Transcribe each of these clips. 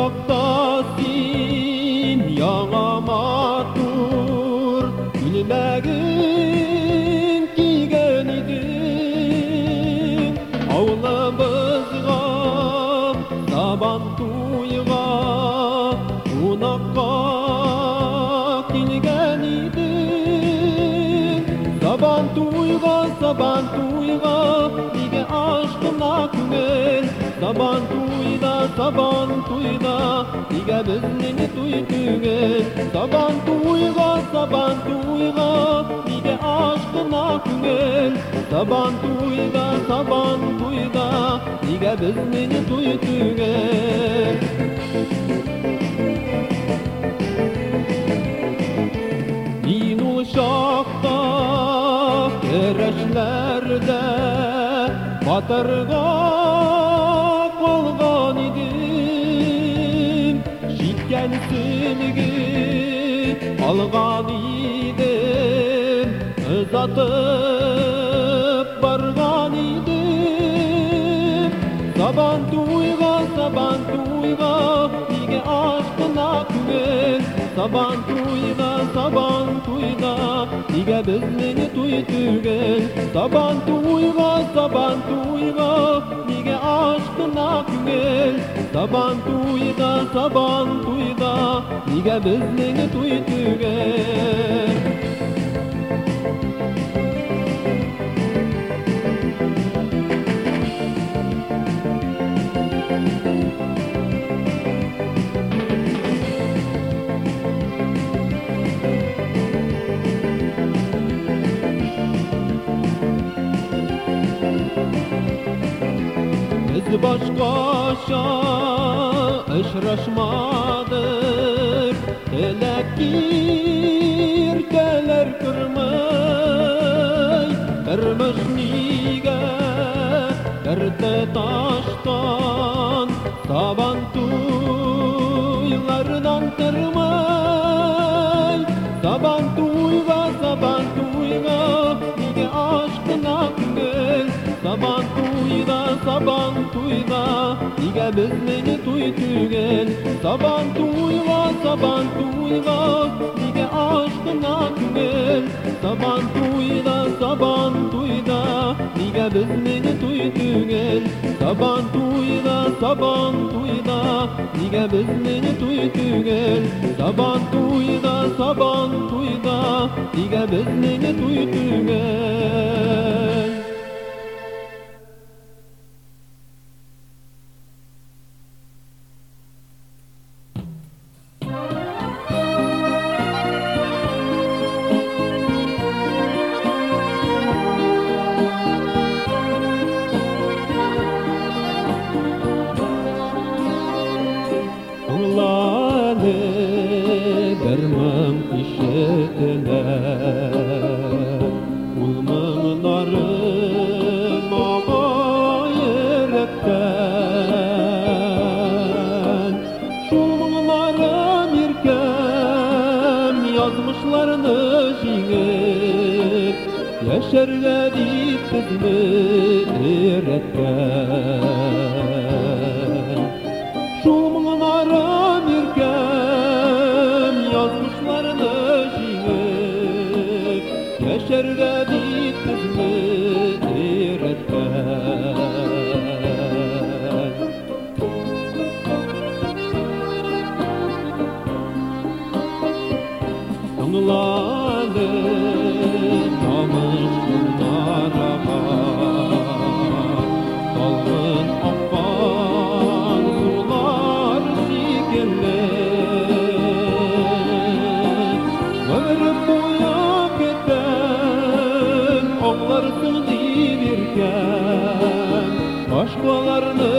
Şoktasin yağa matur Gülmegin kiygen idim Avlamızga saban tuyga Unakka kilgen idim Saban tuyga saban tuyga Dige aşkına küngel Saban tuyda saban tuyda Dige biznini tuy tügel Saban tuyga saban tuyga Dige aşkına küngel Saban tuyda saban tuyda Dige biznini tuy tügel Dinul şakta kereşlerde Batırga Silgi algan idim Uzatıp bargan idim Saban Saban tuyda saban tuyda Dige biznini tuy tügel Saban tuyga saban tuyga Dige aşkına kügel Saban tuyda saban tuyda Dige biznini tuy tügel eşraşmadık Telekir Dige biznini tuy tügel Saban tuyga saban tuyga Dige aşkına küngel Saban tuyda saban tuyda Dige biznini tuy tügel Saban tuyda saban tuyda Dige biznini tuy tügel Saban tuyda saban tuyda Dige biznini tuy tügel darla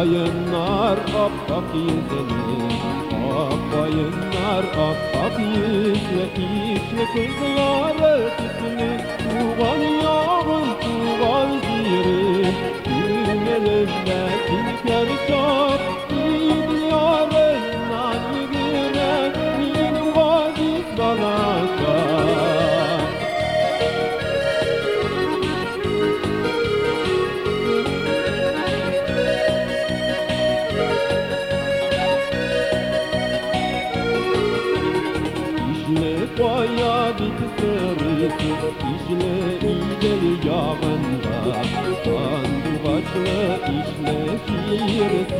Bayınlar appak yüzünü Ak bayınlar appak yüzle İşle kızları tütünü Tuval yavrum tuval zirin Gülmelerle bir kere beautiful.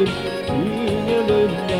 Yine dönme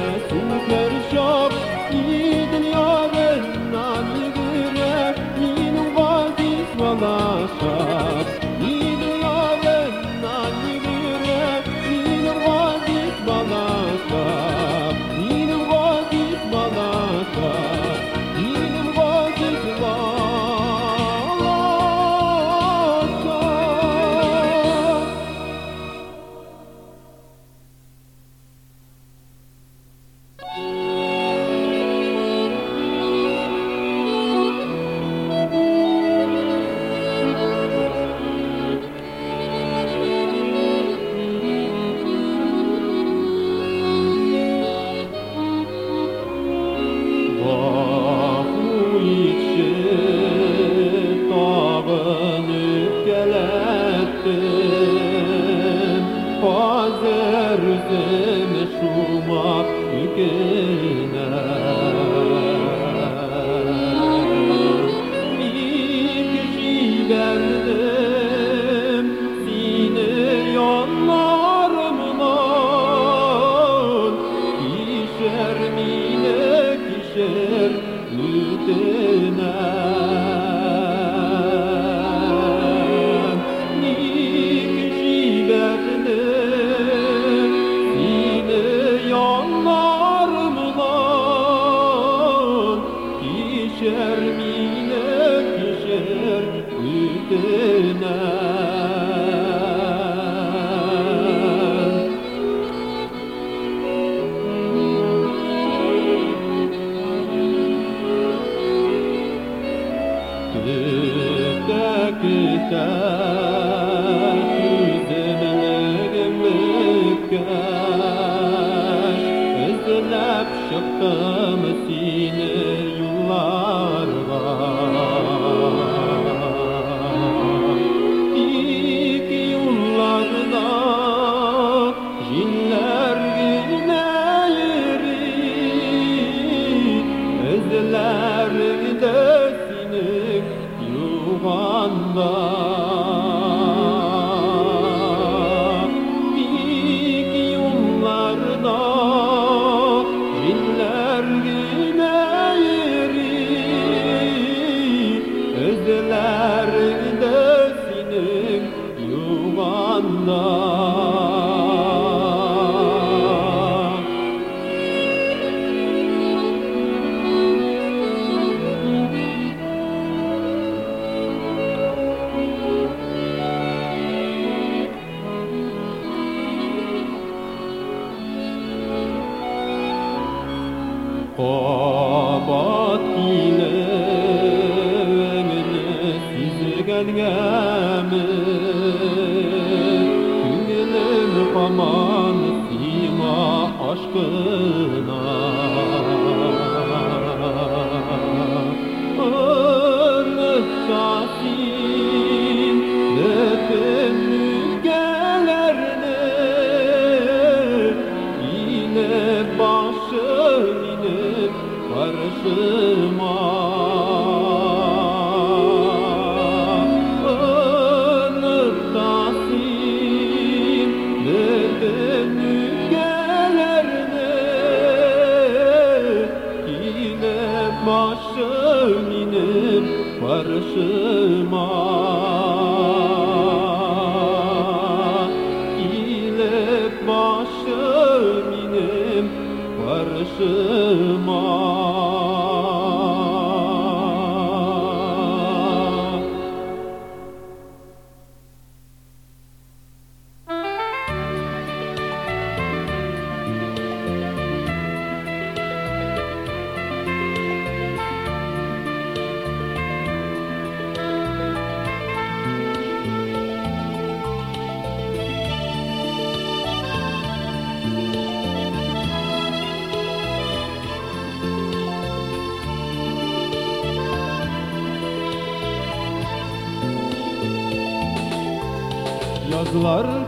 呃 Amen. Yazlar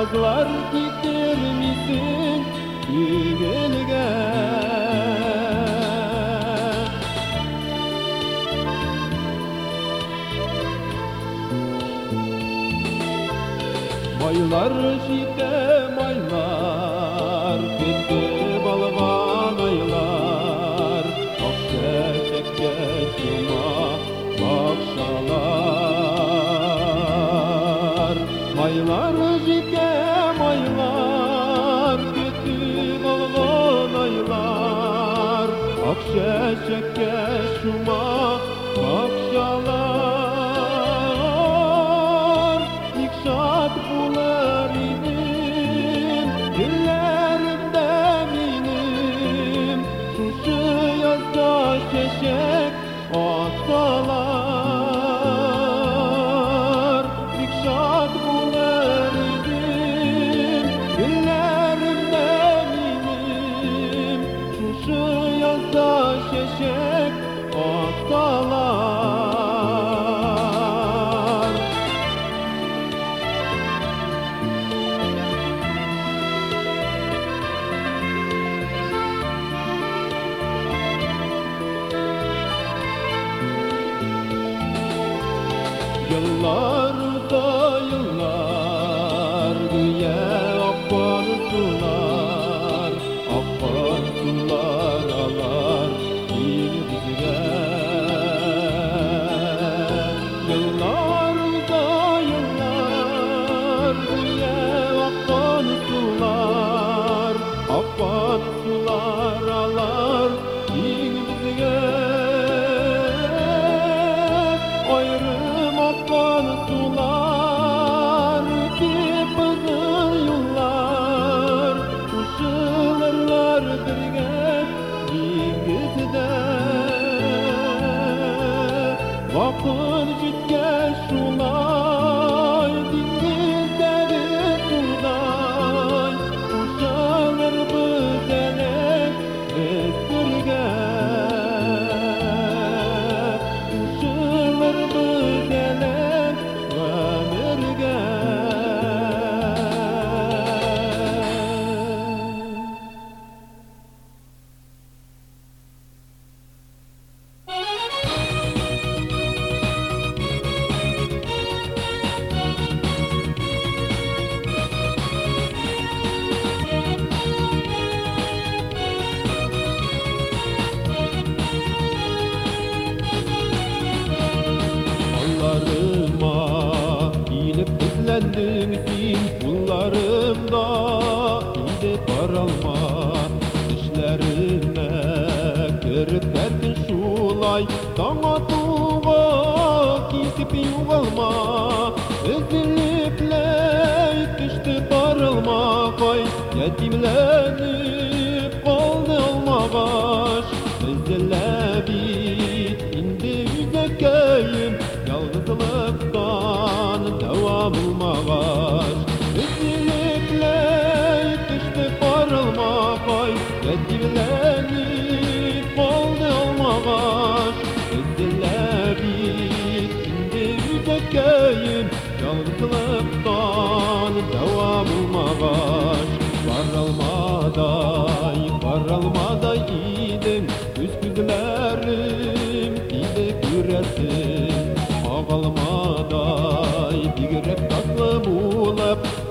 Yazlar getirmişsin gügelge Maylar şite maylar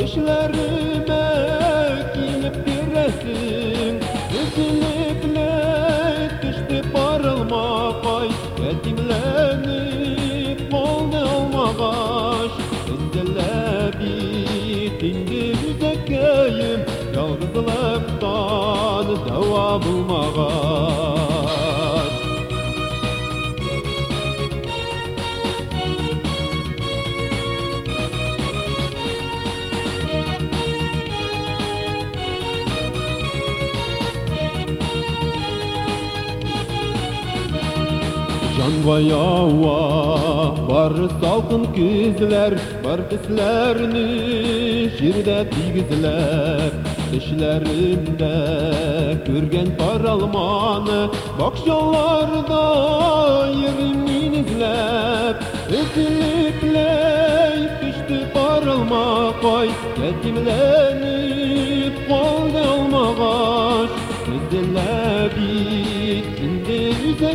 düşlerime gelip bir resim Üzülüple düştü barılma pay. Yetimlenip oldu olmağaş Enzele bitindi müzekkeyim Yalgızlıktan deva Yava var salkın kızlar Var bizlerini şirde tigizler Düşlerimde görgen paralmanı Bakşalarda yerimin izlep Üzülükleyip düştü paralma koy Yetimlenip kaldı olmagaş Üzüle bitindi yüze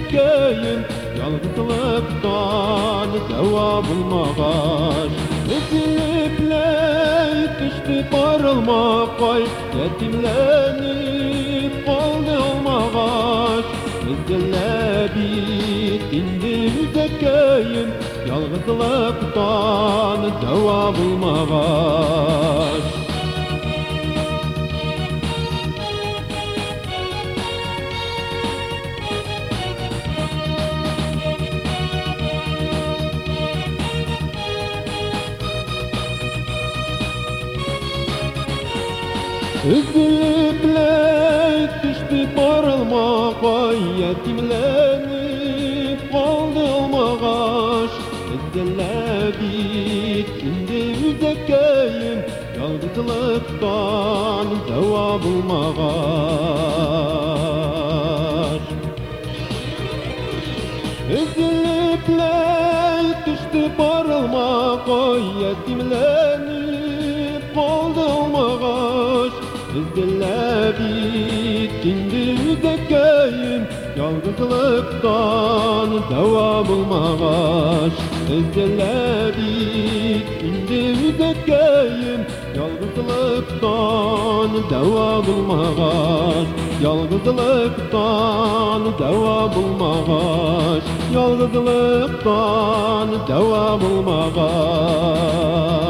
Yalgızlıktan deva bulmağaş Ezilipler düştü barılmağaş Yetimlenip kaldı olmağaş Ezille bit indi müzekkeyim Yalgızlıktan deva bulmağaş Üzgünlükle düştü barılmağa Yetimlenip kaldı olmağa Ezdele bitkindi üzekeyim Yalgıtlıktan deva bulmağa Üzgünlükle düştü barılmağa Yetimlenip ağaç Ezberle bitkindi üzekeyim Yalgızlıktan deva bulmağaç Ezberle bitkindi üzekeyim Yalgızlıktan deva bulmağaç Yalgızlıktan deva bulmağaç Yalgızlıktan deva bulmağaç